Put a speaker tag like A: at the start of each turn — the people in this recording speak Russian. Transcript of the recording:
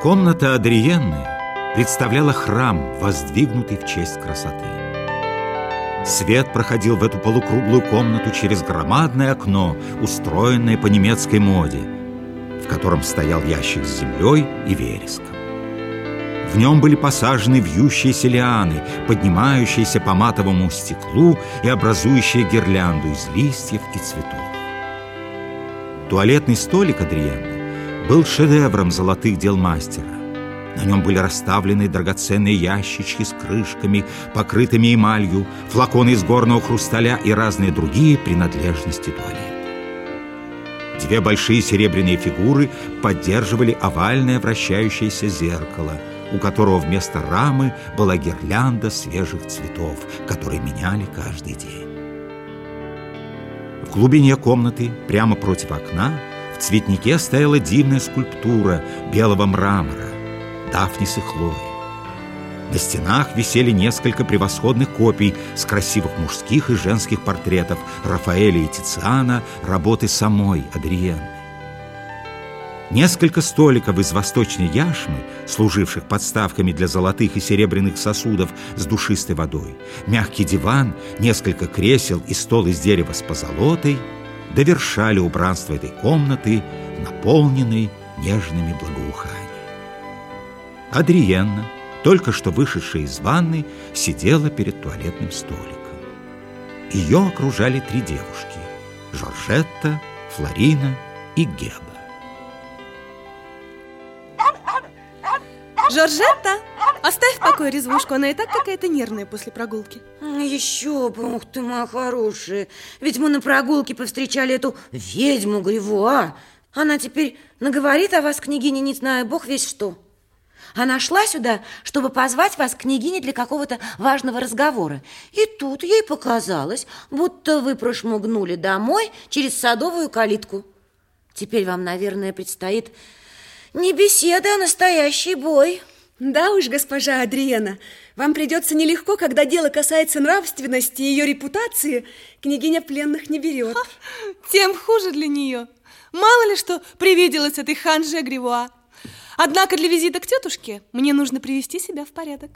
A: Комната Адриенны представляла храм, воздвигнутый в честь красоты. Свет проходил в эту полукруглую комнату через громадное окно, устроенное по немецкой моде, в котором стоял ящик с землей и вереском. В нем были посажены вьющиеся лианы, поднимающиеся по матовому стеклу и образующие гирлянду из листьев и цветов. Туалетный столик Адриенны был шедевром золотых дел мастера. На нем были расставлены драгоценные ящички с крышками, покрытыми эмалью, флаконы из горного хрусталя и разные другие принадлежности туалета. Две большие серебряные фигуры поддерживали овальное вращающееся зеркало, у которого вместо рамы была гирлянда свежих цветов, которые меняли каждый день. В глубине комнаты, прямо против окна, в цветнике стояла дивная скульптура белого мрамора, Дафнис и Хлои. На стенах висели несколько превосходных копий с красивых мужских и женских портретов Рафаэля и Тициана, работы самой Адриенны. Несколько столиков из восточной яшмы, служивших подставками для золотых и серебряных сосудов с душистой водой, мягкий диван, несколько кресел и стол из дерева с позолотой – довершали убранство этой комнаты, наполненной нежными благоуханиями. Адриенна, только что вышедшая из ванны, сидела перед туалетным столиком. Ее окружали три девушки – Жоржетта, Флорина и Геба.
B: Жоржетта, оставь в покое резвушку, она и так какая-то нервная после прогулки.
C: Еще бы, ух ты, моя хорошая. Ведь мы на прогулке повстречали эту ведьму Гривуа. Она теперь наговорит о вас, княгиня, не знаю, бог весь что. Она шла сюда, чтобы позвать вас, княгине, для какого-то важного разговора. И тут ей показалось, будто вы прошмугнули домой через садовую калитку. Теперь вам, наверное, предстоит не беседа, а настоящий бой.
B: Да уж, госпожа Адриена, вам придется нелегко, когда дело касается нравственности и ее репутации, княгиня пленных не берет. Ха,
D: тем хуже для нее. Мало ли что привиделось этой ханже Гривуа. Однако для визита к тетушке мне нужно привести себя в порядок.